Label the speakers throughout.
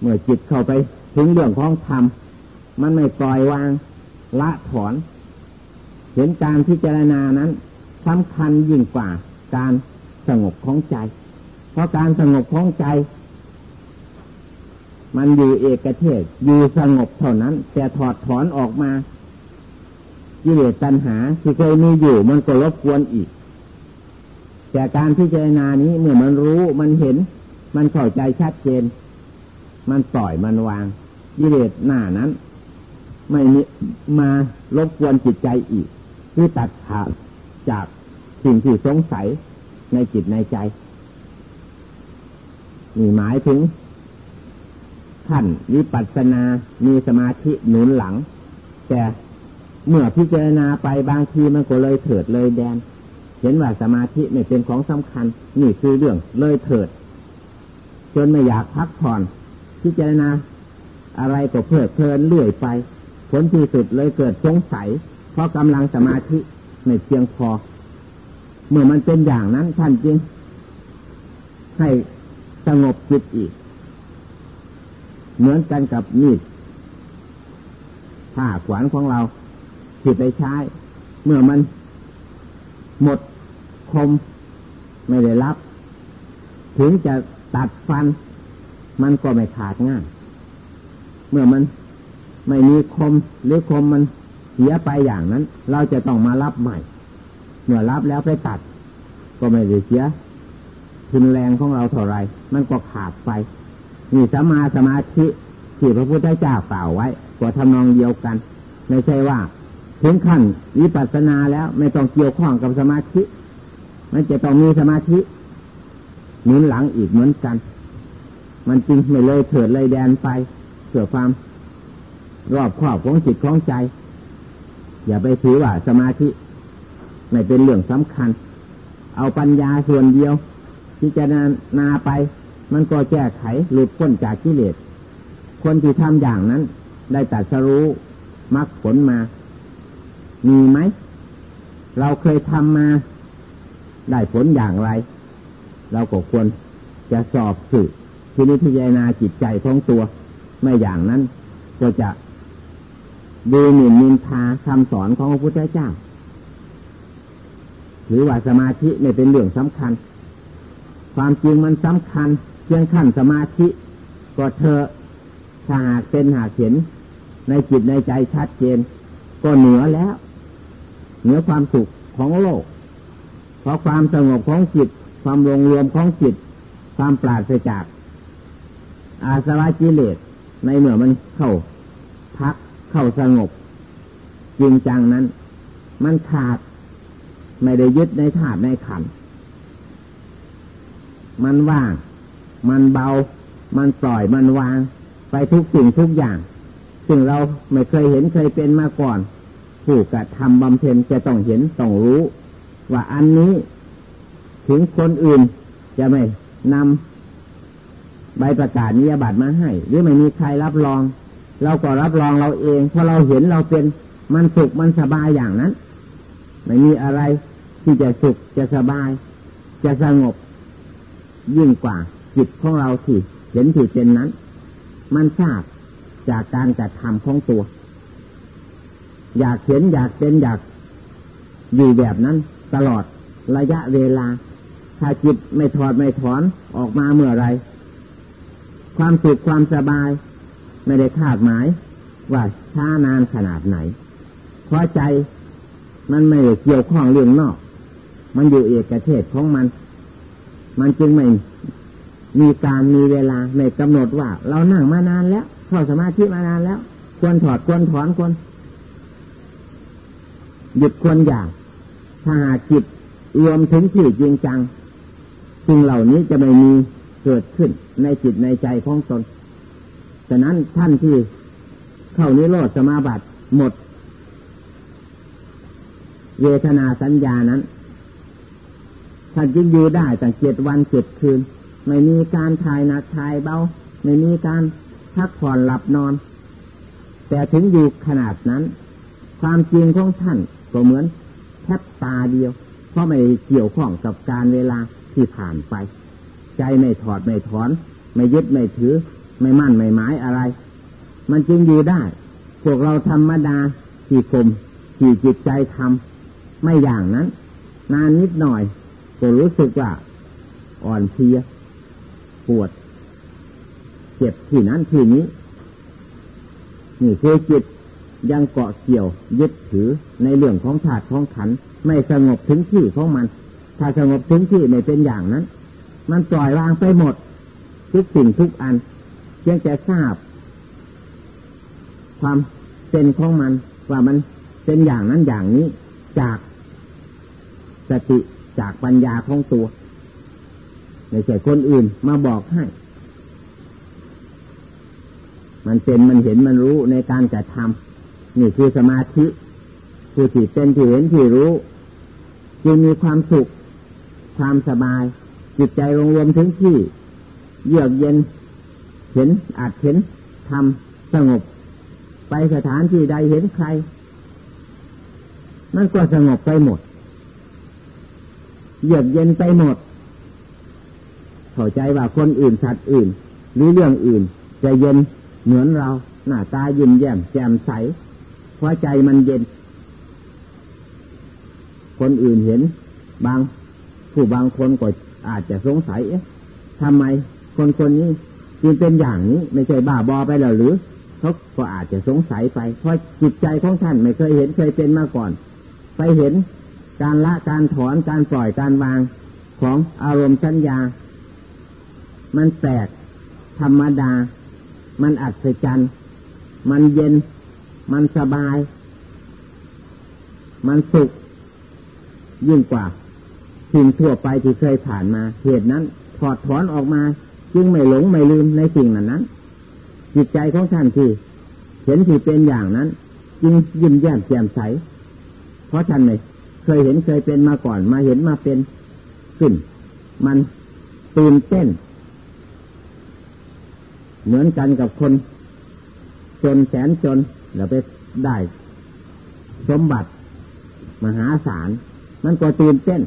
Speaker 1: เมื่อจิตเข้าไปถึงเรื่องของธรรมมันไม่ปล่อยวางละถอน เห็นการพิจารณานั้นสำคัญยิ่งกว่าการสงบของใจ เพราะการสงบของใจ มันอยู่เอกเทศอยู่สงบเท่านั้น แต่ถอดถอนออกมากิเลสตัณหาที่เคยมีอยู่มันก็รบกวนอีก แต่การพิจารณานี้เมื่อมันรู้มันเห็น มันเข้าใจชัดเจน มันปล่อยมันวางกิเลสหน้านั้น ไม่มีมารบกวนจิตใจอีก คือตัดขาดจากสิ่งที่สงสัยในจิตในใจนี่หมายถึงขั้นวิปัสสนา มีสมาธิหนุนหลัง แต่เมื่อพิจารณาไปบางทีมันก็เลยเถิดเลยแดน เห็นว่าสมาธิไม่เป็นของสำคัญ นี่คือเรื่องเลยเถิด จนไม่อยากพักผ่อน พิจารณาอะไรก็เพลิดเพลินเลื่อยไป ผลที่สุดเลยเกิดสงสัย เพราะกำลังสมาธิไม่เพียงพอ เมื่อมันเป็นอย่างนั้นท่านจึงให้สงบจิตอีก เหมือนกันกับมีดผ้าขวานของเราที่ไปใช้ เมื่อมันหมดคมไม่ได้รับ ถึงจะตัดฟัน มันก็ไม่ขาดง่ายเมื่อมันไม่มีคมหรือคมมันเสียไปอย่างนั้น เราจะต้องมารับใหม่ เมื่อรับแล้วไปตัด ก็ไม่ได้เสียทุนแรงของเราเท่าไร มันก็ขาดไปนี่สมาสมาธิที่พระพุทธเจ้ากล่าวไว้ก็ทำนองเดียวกัน ไม่ใช่ว่า ถึงขั้นวิปัสสนาแล้วไม่ต้องเกี่ยวข้องกับสมาธิ มันจะต้องมีสมาธิหนุนหลังอีกเหมือนกัน มันจริงไม่เลยเถิดเลยแดนไปเพื่อความ รอบครอบของจิตของใจ อย่าไปถือว่าสมาธิไม่เป็นเรื่องสำคัญ เอาปัญญาส่วนเดียวที่จะนานาไป มันก็แก้ไขหลุดพ้นจากกิเลสคนที่ทำอย่างนั้น ได้ตัดสรู้มรรคผลมา มีไหม เราเคยทำมา ได้ผลอย่างไร เราก็ควรจะสอบสืบ ที่นิพพานาจิตใจของตัว ไม่อย่างนั้น ก็จะดูหมิ่นนินทาคำสอนของพระพุทธเจ้า หรือว่าสมาธิไม่เป็นเรื่องสำคัญ ความจริงมันสำคัญเพียงขั้นสมาธิ ก็เธอถ้าหากเป็นหากเห็น ในจิตในใจชัดเจน ก็เหนือแล้ว เหนือความสุขของโลก เพราะความสงบของจิต ความรวมรวมของจิต ความปราศจาก อาสวะกิเลสในเมื่อมันเข้าพักเข้าสงบ จริงจังนั้น มันขาดไม่ได้ยึดในถาดในขัน มันว่าง มันเบา มันปล่อยมันวาง ไปทุกสิ่งทุกอย่าง ซึ่งเราไม่เคยเห็นเคยเป็นมาก่อน ผู้กระทำบำเพ็ญจะต้องเห็นต้องรู้ ว่าอันนี้ถึงคนอื่นจะไม่นำ ใบประกาศนิยบัตรมาให้ หรือไม่มีใครรับรอง เราก็รับรองเราเองเพราะเราเห็นเราเป็นมันสุขมันสบายอย่างนั้น ไม่มีอะไรที่จะสุขจะสบาย จะสงบ ยิ่งกว่าจิตของเราที่เห็นที่เป็นนั้น มันทราบจากการกระทำของตัว อยากเห็นอยากเป็นอยากอยู่แบบนั้น ตลอดระยะเวลา ถ้าจิตไม่ถอดไม่ถอนออกมาเมื่อไร ความสุขความสบาย ไม่ได้คาดหมาย ว่าช้านานขนาดไหน เพราะใจมันไม่เกี่ยวข้องเรื่องนอก มันอยู่เอกเทศของมัน มันจึงไม่มีการมีเวลาไม่กำหนดว่า เรานั่งมานานแล้วเข้าสมาธิมานานแล้ว ควรถอดควรถอนควรหยุดควรอย่าง ถ้าหากจิตรวมถึงที่จริงจังสิ่งเหล่านี้จะไม่มี เกิดขึ้นในจิตในใจของตน ฉะนั้นท่านที่เข้านิโรธสมาบัติหมด เวทนาสัญญานั้น ท่านจึงอยู่ได้ตั้งเจ็ดวันเจ็ดคืน ไม่มีการทายหนักทายเบา ไม่มีการพักผ่อนหลับนอน แต่ถึงอยู่ขนาดนั้น ความจริงของท่านก็เหมือนแทบตาเดียว เพราะไม่เกี่ยวข้องกับการเวลาที่ผ่านไป ใจไม่ถอดไม่ถอน ไม่ยึดไม่ถือ ไม่มั่นไม่หมายอะไร มันจึงอยู่ได้ พวกเราธรรมดาขี่คมขี่จิตใจทำไม่อย่างนั้น นานนิดหน่อยก็รู้สึกว่า อ่อนเพลียปวด เจ็บที่นั้นที่นี้ นี่คือจิตยังเกาะเกี่ยวยึดถือในเรื่องของธาตุของขัน ไม่สงบถึงที่ของมัน ถ้าสงบถึงที่ไม่เป็นอย่างนั้น มันปล่อยวางไปหมด ทุกสิ่งทุกอันเพียงแต่ทราบ ความเป็นของมัน ว่ามันเป็นอย่างนั้นอย่างนี้จากสติจากปัญญาของตัวไม่ใช่คนอื่นมาบอกให้ มันเป็นมันเห็นมันรู้ในการจะทำนี่คือสมาธิผู้ที่เป็นที่เห็นที่รู้ จึงมีความสุข ความสบาย จิตใจรวมรวมถึงที่ เยือกเย็น เห็นอาจเห็นทำสงบ ไปสถานที่ใดเห็นใคร มันก็สงบไปหมด เยือกเย็นไปหมด เข้าใจว่าคนอื่นสัตว์อื่น หรือเรื่องอื่น จะเย็นเหมือนเรา หน้าตายิ้มแย้มแจ่มใสเพราะใจมันเย็น คนอื่นเห็น บาง ผู้บางคนก็ อาจจะสงสัย เอ๊ะทำไมคนคนนี้จึงเป็นอย่างนี้ไม่ใช่บ้าบอไปแล้วหรือเขาก็อาจจะสงสัยไป เพราะจิตใจของท่านไม่เคยเห็นเคยเป็นมาก่อน ไปเห็นการละการถอนการปล่อยการวางของอารมณ์สัญญา มันแปลกธรรมดา มันอัศจรรย์ มันเย็น มันสบาย มันสุขยิ่งกว่า สิ่งทั่วไปที่เคยผ่านมา เหตุนั้นถอดถอนออกมา จึงไม่หลงไม่ลืมในสิ่งนั้นนั้น จิตใจของท่านที่เห็นที่เป็นอย่างนั้น จึงยิ้มแย้มแจ่มใส เพราะท่านไม่เคยเห็นเคยเป็นมาก่อนมาเห็นมาเป็นขึ้น มันตื่นเต้น เหมือนกันกับคน จนแสนจนแล้วไปได้ สมบัติ มหาศาลมันก็ตื่นเต้น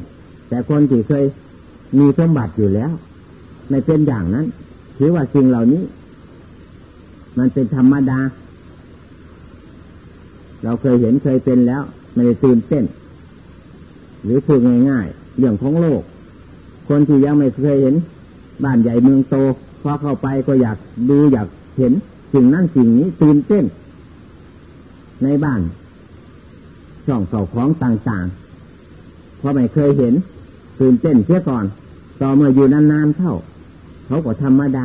Speaker 1: แต่คนที่เคยมีสมบัติอยู่แล้ว ไม่เป็นอย่างนั้น ถือว่าสิ่งเหล่านี้ มันเป็นธรรมดา เราเคยเห็นเคยเป็นแล้ว ไม่ได้ตื่นเต้น หรือพูดง่ายๆเรื่องของโลก คนที่ยังไม่เคยเห็น บ้านใหญ่เมืองโตพอเข้าไปก็อยากดูอยากเห็นสิ่งนั้นสิ่งนี้ตื่นเต้น ในบ้านช่องเก่าของต่างๆเพราะไม่เคยเห็น ตื่นเต้นเสียก่อน ต่อมื่อยู่นานๆเข้าเขาก็ธรรมดา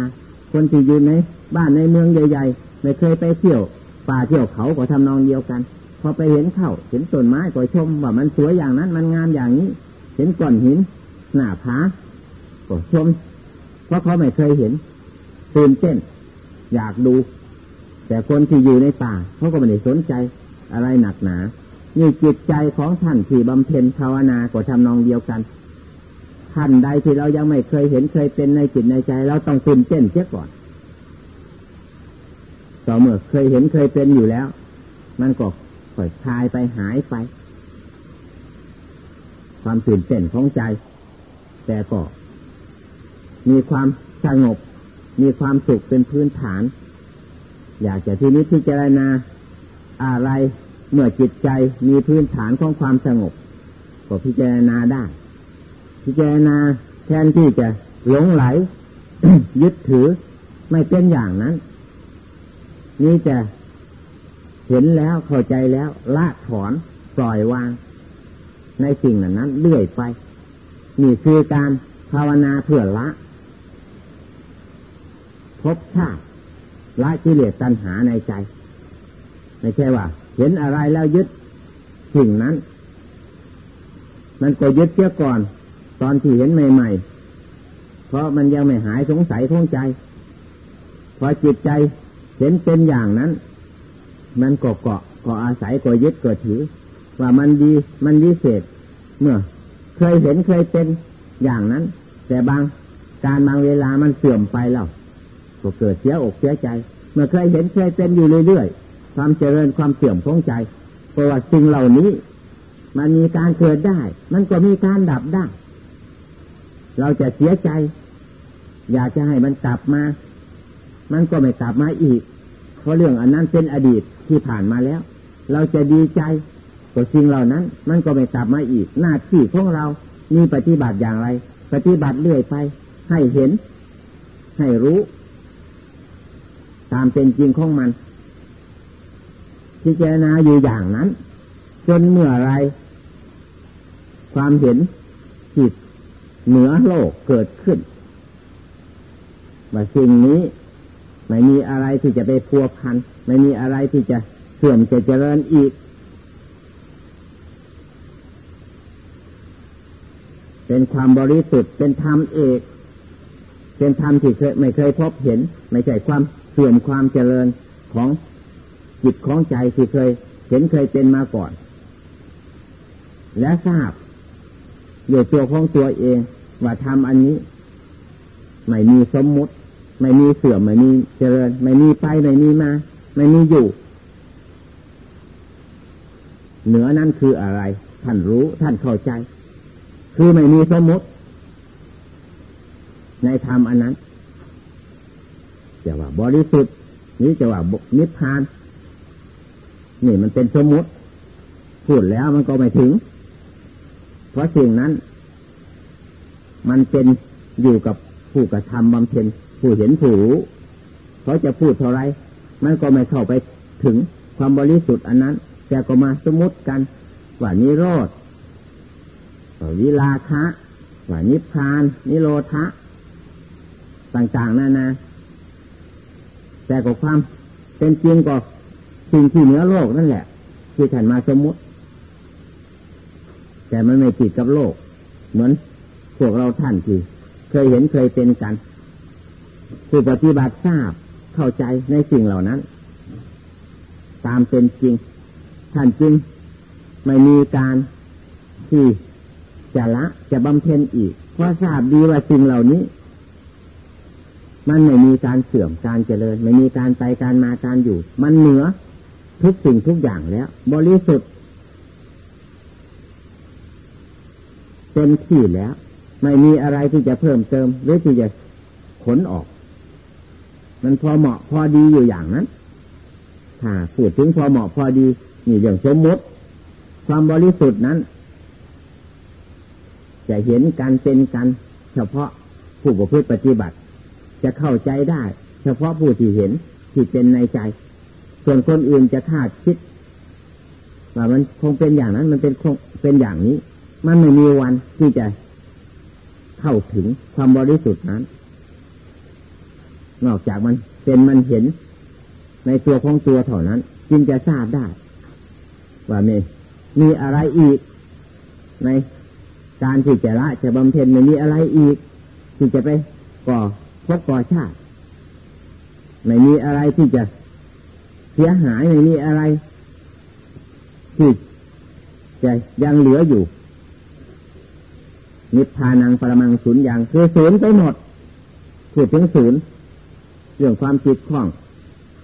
Speaker 1: คนที่อยู่ในบ้านในเมืองใหญ่ ๆ ไม่เคยไปเที่ยว ป่าเที่ยวเขาก็ทำนองเดียวกัน พอไปเห็นเข้าเห็นต้นไม้ก็ชมว่ามันสวยอย่างนั้นมันงามอย่างนี้ เห็นก้อนหินหน้าผาก็ชม เพราะเขาไม่เคยเห็นตื่นเต้น อยากดู แต่คนที่อยู่ในป่าเขาก็ไม่ได้สนใจอะไรหนักหนานี่จิตใจของท่านที่บำเพ็ญภาวนาก็ทำนองเดียวกัน ท่านใดที่เรายังไม่เคยเห็นเคยเป็นในจิตในใจ เราต้องตื่นเต้นเสียก่อนต่อเมื่อเคยเห็นเคยเป็นอยู่แล้ว มันก็ค่อยคลายไปหายไป ความตื่นเต้นของใจ แต่ก็มีความสงบ มีความสุขเป็นพื้นฐาน อยากจะที่นี้ที่เจรณาอะไรเมื่อจิตใจมีพื้นฐานของความสงบก็พิจารณาได้ พิจารณาแทนที่จะหลงไหล ยึดถือไม่เป็นอย่างนั้น นี่จะเห็นแล้วเข้าใจแล้วละถอนปล่อยวาง ในสิ่งนั้นนั้นเรื่อยไป นี่คือการภาวนาเพื่อละพบชาติละกิเลสตัณหาในใจ ไม่ใช่ว่า เห็นอะไรแล้วยึดสิ่งนั้น มันก็ยึดเสียก่อน ตอนที่เห็นใหม่ๆ เพราะมันยังไม่หายสงสัยท้องใจ พอจิตใจเห็นเป็นอย่างนั้น มันก็เกาะก็อาศัยก็ยึดก็ถือ ว่ามันดีมันวิเศษ เมื่อ เคยเห็นเคยเป็นอย่างนั้น แต่บางการบางเวลามันเสื่อมไปแล้วก็เกิดเสียอกเสียใจ เมื่อเคยเห็นเคยเป็นอยู่เรื่อยๆความเจริญความเสื่อมของใจเพราะว่าสิ่งเหล่านี้ มันมีการเกิดได้ มันก็มีการดับได้ เราจะเสียใจ อยากจะให้มันกลับมา มันก็ไม่กลับมาอีก เพราะเรื่องอันนั้นเป็นอดีตที่ผ่านมาแล้ว เราจะดีใจกับสิ่งเหล่านั้น มันก็ไม่กลับมาอีก หน้าที่ของเรามีปฏิบัติอย่างไร ปฏิบัติเรื่อยไป ให้เห็น ให้รู้ ตามเป็นจริงของมันพิจารณาอยู่อย่างนั้น จนเมื่อไร ความเห็นจิต เหนือโลกเกิดขึ้นว่าสิ่งนี้ไม่มีอะไรที่จะไปพัวพัน ไม่มีอะไรที่จะเสื่อมจะเจริญอีก เป็นความบริสุทธิ์เป็นธรรมเอก เป็นธรรมที่เคยไม่เคยพบเห็น ไม่ใช่ความเสื่อมความเจริญของจิตของใจที่เคยเห็นเคยเป็นมาก่อน และทราบ อยู่ตัวของตัวเอง ว่าทำอันนี้ ไม่มีสมมุติ ไม่มีเสื่อมไม่มีเจริญ ไม่มีไปไม่มีมา ไม่มีอยู่ เหนือนั้นคืออะไร ท่านรู้ท่านเข้าใจ คือไม่มีสมมุติ ในธรรมอันนั้นจะว่าบริสุทธิ์นี้จะว่านิพพาน นี่มันเป็นสมมติ พูดแล้วมันก็ไม่ถึง เพราะสิ่งนั้น มันเป็นอยู่กับผู้กระทำบำเพ็ญผู้เห็นผู้รู้เขาจะพูดเท่าไรมันก็ไม่เข้าไปถึงความบริสุทธิ์อันนั้นแต่ก็มาสมมติกันว่านิโรธวิลาคะว่านิพพาน นิโรธะต่างๆนั่นนะแต่ก็ความเป็นจริงก็สิ่งที่เหนือโลกนั่นแหละ ที่ท่านมาสมมติ แต่มันไม่ติดกับโลก เหมือนพวกเราท่านที่เคยเห็นเคยเป็นกัน ผู้ปฏิบัติทราบเข้าใจในสิ่งเหล่านั้น ตามเป็นจริง ท่านจึงไม่มีการที่จะละจะบำเพ็ญอีก เพราะทราบดีว่าสิ่งเหล่านี้ มันไม่มีการเสื่อมการเจริญ ไม่มีการไปการมาการอยู่ มันเหนือทุกสิ่งทุกอย่างแล้ว บริสุทธิ์ เต็มที่แล้ว ไม่มีอะไรที่จะเพิ่มเติม หรือที่จะขนออก มันพอเหมาะพอดีอยู่อย่างนั้น ถ้าพูดถึงพอเหมาะพอดีนี่อย่างสมมติ ความบริสุทธิ์นั้น จะเห็นการเป็นกัน เฉพาะผู้ประพฤติปฏิบัติ จะเข้าใจได้ เฉพาะผู้ที่เห็นที่เป็นในใจ ส่วนคนอื่นจะคาดคิดว่ามันคงเป็นอย่างนั้นมันเป็นคงเป็นอย่างนี้ มันไม่มีวันที่จะเข้าถึงความบริสุทธิ์นั้น นอกจากมันเป็นมันเห็นในตัวของตัวเท่านั้น จึงจะทราบได้ ว่ามีมีอะไรอีก ในการที่จะละจะบำเพ็ญไม่มีอะไรอีก ที่จะไปก่อพบก่อชาติไม่มีอะไรที่จะเสียหายไม่มีอะไรที่จะยังเหลืออยู่ นิพพานังปรมังศูนย์อย่างคือศูนย์ไปหมดพูดถึงศูนย์เรื่องความจิตข้อง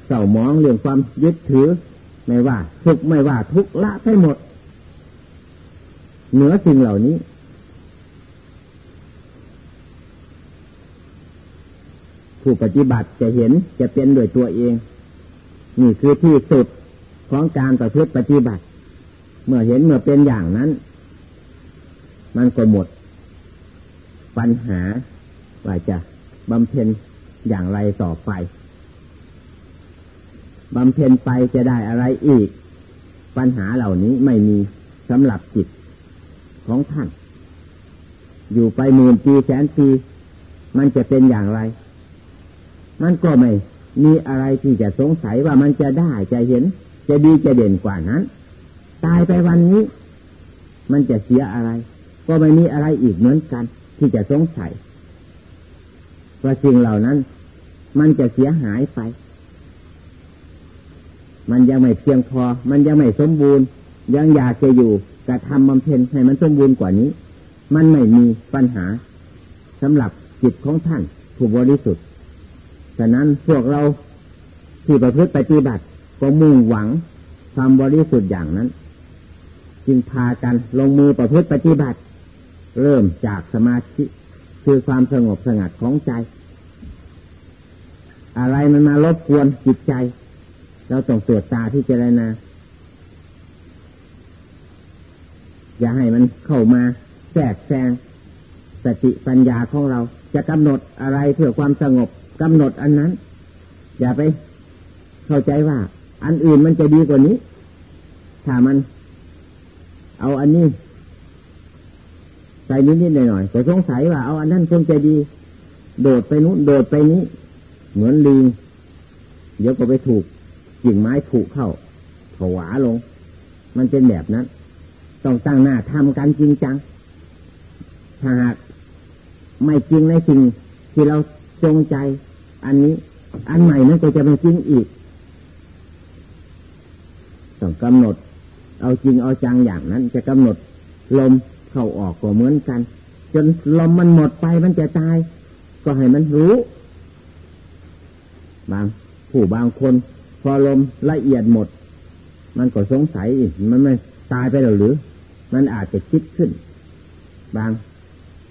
Speaker 1: เศร้ามองเรื่องความยึดถือ ไม่ว่า ทุกไม่ว่าทุกละไปหมด เหนือสิ่งเหล่านี้ ผู้ปฏิบัติจะเห็นจะเป็นโดยตัวเอง นี่คือที่สุดของการประพฤติปฏิบัติ เมื่อเห็นเมื่อเป็นอย่างนั้น มันก็หมด ปัญหาว่าจะบำเพ็ญอย่างไรต่อไปบำเพ็ญไปจะได้อะไรอีก ปัญหาเหล่านี้ไม่มีสำหรับจิตของท่าน อยู่ไปหมื่นปีแสนปี มันจะเป็นอย่างไร มันก็ไม่มีอะไรที่จะสงสัยว่ามันจะได้จะเห็น จะดีจะเด่นกว่านั้น ตายไปวันนี้ มันจะเสียอะไร ก็ไม่มีอะไรอีกเหมือนกัน ที่จะสงสัยว่าสิ่งเหล่านั้น มันจะเสียหายไป มันยังไม่เพียงพอ มันยังไม่สมบูรณ์ ยังอยากจะอยู่กระทำบำเพ็ญให้มันสมบูรณ์กว่านี้ มันไม่มีปัญหาสำหรับจิตของท่านผู้บริสุทธิ์ฉะนั้นพวกเราที่ประพฤติปฏิบัติก็มุ่งหวังความบริสุทธิ์อย่างนั้น จึงพากันลงมือประพฤติปฏิบัติ เริ่มจากสมาธิคือความสงบสงัดของใจ อะไรมันมารบกวนจิตใจ เราต้องตรวจตาที่เจรณาอย่าให้มันเข้ามาแทรกแซงสติปัญญาของเรา จะกำหนดอะไรเพื่อความสงบกำหนดอันนั้น อย่าไปเข้าใจว่า อันอื่นมันจะดีกว่านี้ ถ้ามัน เอาอันนี้ ใส่นิดๆหน่อยๆแต่สงสัยว่าเอาอันนั้นคงจะดี โดดไปนู้นโดดไปนี้ เหมือนลิงเดี๋ยวก็ไปถูกกิ่งไม้ถูกเข้าผวาลง มันเป็นแบบนั้น ต้องตั้งหน้าทำกันจริงจัง ถ้าหากไม่จริงในสิ่งที่เราจงใจ อันนี้ อันใหม่นั้นก็จะไม่จริงอีกต้องกำหนด เอาจริงเอาจังอย่างนั้น จะกำหนดลม เข้าออกก็เหมือนกัน จนลมมันหมดไปมันจะตาย ก็ให้มันรู้ บาง ผู้บางคน พอลมละเอียดหมด มันก็สงสัยอีกมันไม่ตายไปหรือ มันอาจจะคิดขึ้น บาง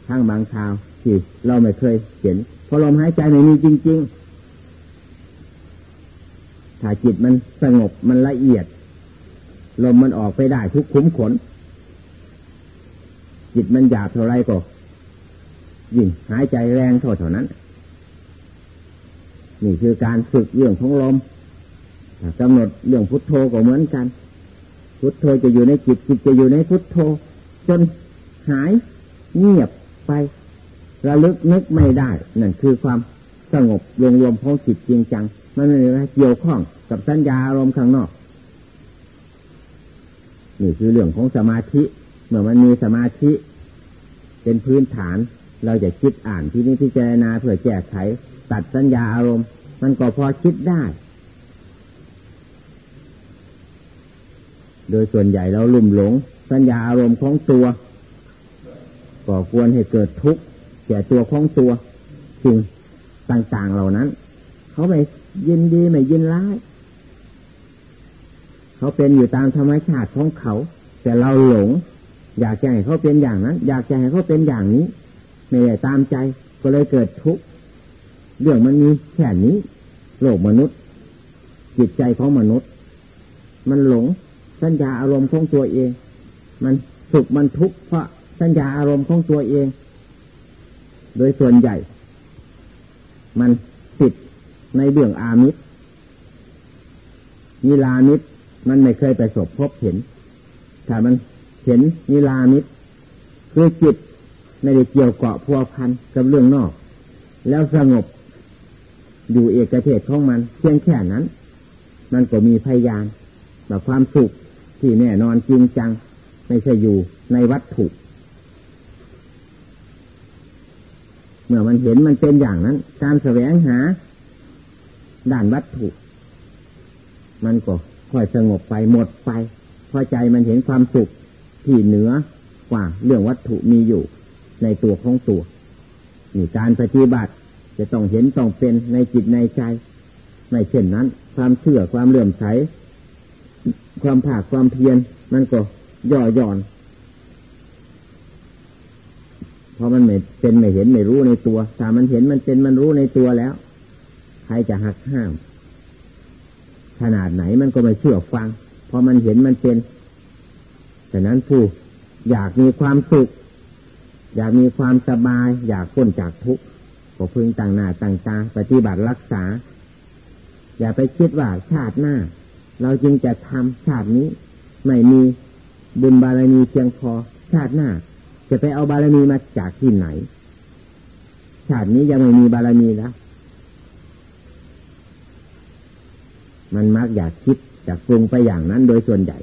Speaker 1: ทางบางคราวที่เราไม่เคยเห็นพอลมหายใจไม่มีจริง ๆ ถ้าจิตมันสงบมันละเอียด ลมมันออกไปได้ทุกคุ้มขน จิตมันหยาบเท่าไรก็ยิ่งหายใจแรงเท่าเท่านั้น นี่คือการฝึกเรื่องของลมกำหนดเรื่องพุทโธก็เหมือนกัน พุทโธจะอยู่ในจิตจิตจะอยู่ในพุทโธ จนหายเงียบไประลึกนึกไม่ได้ นั่นคือความสงบรวมรวมของจิตจริงจัง มันไม่ได้เกี่ยวข้องกับสัญญาอารมณ์ข้างนอก นี่คือเรื่องของสมาธิ เมื่อมันมีสมาธิ เป็นพื้นฐาน เราจะคิดอ่านที่นี้พิจารณาเพื่อแก้ไข ตัดสัญญาอารมณ์ มันก็พอคิดได้ โดยส่วนใหญ่เราลุ่มหลง สัญญาอารมณ์ของตัวก่อควรให้เกิดทุกข์แก่ตัวของตัวสิ่งต่าง ๆเหล่านั้น เขาไม่ยินดีไม่ยินร้าย เขาเป็นอยู่ตามธรรมชาติของเขา แต่เราหลง อยากจะให้เขาเป็นอย่างนั้น อยากจะให้เขาเป็นอย่างนี้ ไม่ได้ตามใจก็เลยเกิดทุกข์เรื่องมันมีแค่นี้ โลกมนุษย์ จิตใจของมนุษย์ มันหลงสัญญาอารมณ์ของตัวเอง มันสุขมันทุกข์เพราะสัญญาอารมณ์ของตัวเอง โดยส่วนใหญ่ มันติดในเรื่องอามิตรมีลามิตรมันไม่เคยไปสบพบเห็นถ้ามัน เห็นนิลามิตคือจิตไม่ได้เกี่ยวเกาะพัวพันกับเรื่องนอก แล้วสงบอยู่เอกเทศของมันเพียงแค่นั้น มันก็มีพยานแบบความสุขที่แน่นอนจริงจัง ไม่ใช่อยู่ในวัตถุเมื่อมันเห็นมันเป็นอย่างนั้น การแสวงหาด้านวัตถุ มันก็ค่อยสงบไปหมดไปพอใจมันเห็นความสุข ที่เหนือกว่าเรื่องวัตถุมีอยู่ในตัวของตัวนี่การปฏิบัติจะต้องเห็นต้องเป็นในจิตในใจ ในเช่นนั้น ความเชื่อความเลื่อมใส ความผากความเพียรมันก็ย่อหย่อน เพอมันไม่เป็นไม่เห็นไม่รู้ในตัวถ้ามันเห็นมันเป็นมันรู้ในตัวแล้ว ใครจะหักห้าม ขนาดไหนมันก็ไม่เชื่อฟังพอมันเห็นมันเป็น ฉะนั้นผู้อยากมีความสุข อยากมีความสบาย อยากพ้นจากทุกข์ก็พึงต่างหน้าต่างตาปฏิบัติรักษา อย่าไปคิดว่าชาติหน้า เราจึงจะทำชาตินี้ ไม่มีบุญบารมีเพียงพอ ชาติหน้า จะไปเอาบารมีมาจากที่ไหน ชาตินี้ยังไม่มีบารมีแล้วมันมักอยากคิดอยากปรุงไปอย่างนั้นโดยส่วนใหญ่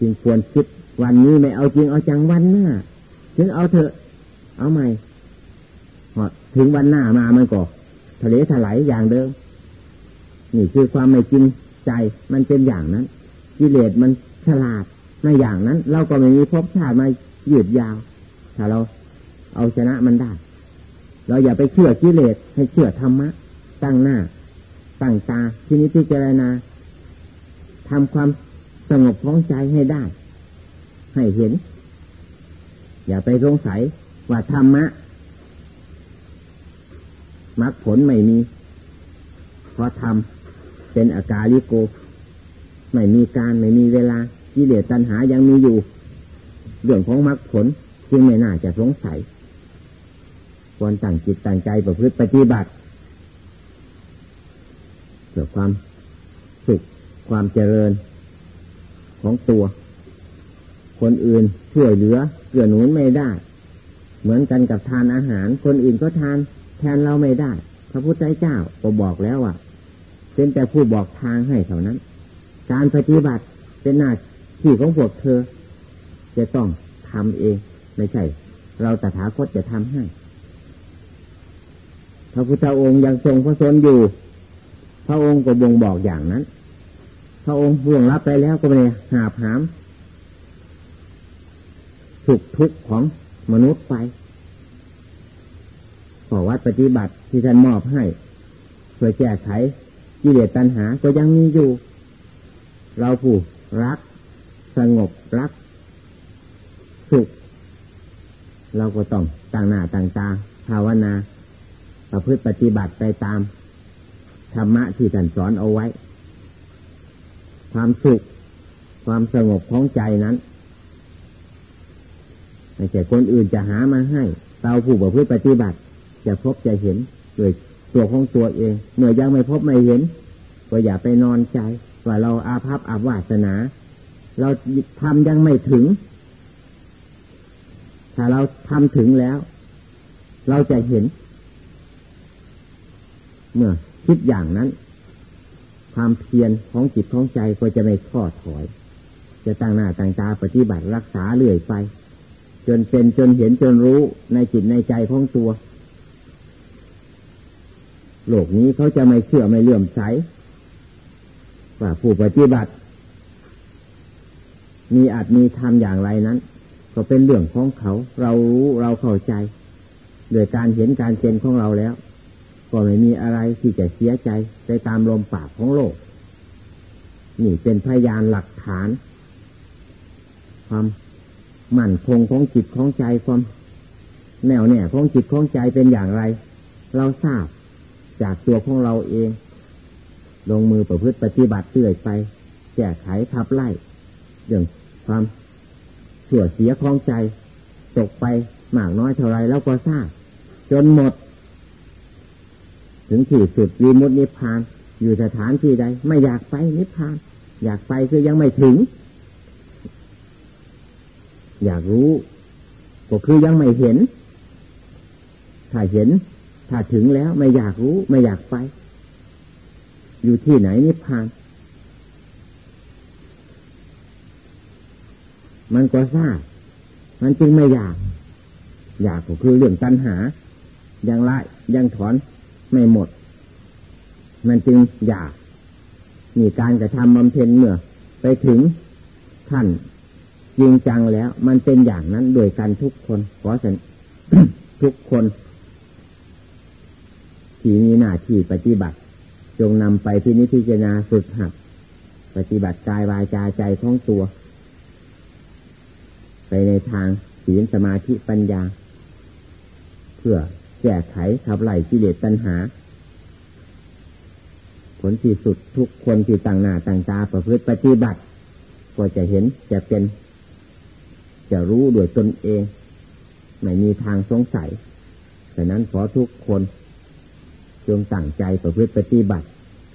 Speaker 1: จึงควรคิดวันนี้ไม่เอาจริงเอาจังวันหน้าถึงเอาเถอะเอาใหม่พอถึงวันหน้ามามันก็ทะเลถลายอย่างเดิม นี่คือความไม่จริงใจมันเป็นอย่างนั้นกิเลสมันฉลาดในอย่างนั้น เราก็ไม่มีภพชาติมายืดยาว ถ้าเราเอาชนะมันได้ เราอย่าไปเชื่อกิเลสให้เชื่อธรรมะ ตั้งหน้า ตั้งตาที่นี้พิจารณาทำความ สงบของใจให้ได้ ให้เห็น อย่าไปสงสัยว่าธรรมะมรรคผลไม่มีเพราะทำเป็นอาการลิโก ไม่มีการไม่มีเวลากิเลสตัณหายังมีอยู่ เรื่องของมรรคผลจึงไม่น่าจะสงสัยควรตั้งจิตตั้งใจประพฤติปฏิบัติเพื่อความสุขความเจริญ ของตัว คนอื่นช่วยเหลือเกื้อหนุนไม่ได้ เหมือนกันกับทานอาหาร คนอื่นก็ทาน แทนเราไม่ได้ พระพุทธเจ้าก็บอกแล้วว่าเป็นแต่ผู้บอกทางให้เท่านั้น การปฏิบัติเป็นหน้าที่ของพวกเธอ จะต้องทำเอง ไม่ใช่ เราตถาคตจะทำให้ พระพุทธองค์ยังทรงพระชนอยู่ พระองค์ก็บ่งบอกอย่างนั้น พระองค์ห่วงรับไปแล้วก็ไม่หาบหามสุขทุกข์ของมนุษย์ไปขอวัดปฏิบัติที่ท่านมอบให้ เพื่อแก้ไขกิเลสตัณหาก็ยังมีอยู่ เราผู้รัก สงบรัก สุข เราก็ต้องต่างหน้าต่างตาภาวนาประพฤติปฏิบัติไปตาม ธรรมะที่ท่านสอนเอาไว้ ความสุขความสงบของใจนั้นไม่ใช่คนอื่นจะหามาให้เราผู้ประพฤติปฏิบัติ จะพบจะเห็นโดยตัวของตัวเอง เมื่อยังไม่พบไม่เห็น ก็อย่าไปนอนใจ ว่าเราอาภัพอาบวาสนา เราทำยังไม่ถึง ถ้าเราทำถึงแล้ว เราจะเห็น เมื่อคิดอย่างนั้น ความเพียรของจิตของใจก็จะไม่ท้อถอย จะตั้งหน้าตั้งตาปฏิบัติรักษาเรื่อยไป จนเป็นจนเห็นจนรู้ในจิตในใจของตัว โลกนี้เขาจะไม่เชื่อไม่เลื่อมใสว่าผู้ปฏิบัติ มีอาจมีทำอย่างไรนั้น ก็เป็นเรื่องของเขา เรารู้เราเข้าใจโดยการเห็นการเป็นของเราแล้ว ก็ไม่มีอะไรที่จะเสียใจไปตามลมปากของโลก นี่เป็นพยานหลักฐาน ความมั่นคงของจิตของใจความแนวแน่ของจิตของใจเป็นอย่างไร เราทราบจากตัวของเราเอง ลงมือประพฤติปฏิบัติเตื่อยไปแก้ไขทับไล่อย่างความเสื่อเสียของใจ ตกไปมากน้อยเท่าไรแล้วก็ทราบจนหมด ถึงที่สุดวีมุตนิพพาน อยู่สถานที่ใด ไม่อยากไปนิพพาน อยากไปคือยังไม่ถึง อยากรู้ ก็คือยังไม่เห็น ถ้าเห็น ถ้าถึงแล้วไม่อยากรู้ ไม่อยากไป อยู่ที่ไหนนิพพาน มันก็ทราบมันจึงไม่อยาก อยากก็คือเรื่องตัณหา ยังละยังถอน ไม่หมด มันจึงอยากมีการกระทำบำเพ็ญเมื่อ ไปถึงท่านจริงจังแล้ว มันเป็นอย่างนั้นโดยกันทุกคนขอสันทุกคนที่มีหน้าที่ปฏิบัติ จงนำไปที่นิพพานาฝึกหัดปฏิบัติกายวายใจใจของตัว ไปในทางศีลสมาธิปัญญา เพื่อ แก้ไขขับไล่กิเลสตัณหา ผลที่สุดทุกคนที่ต่างหน้าต่างตาประพฤติปฏิบัติ ก็จะเห็นจะเป็น จะรู้โดยตนเอง ไม่มีทางสงสัยดังนั้นขอทุกคน จงตั้งใจประพฤติปฏิบัติ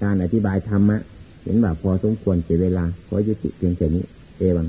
Speaker 1: การอธิบายธรรมะ เห็นว่าพอสมควรเสียเวลาขอยุติเพียงแค่นี้ เอวัง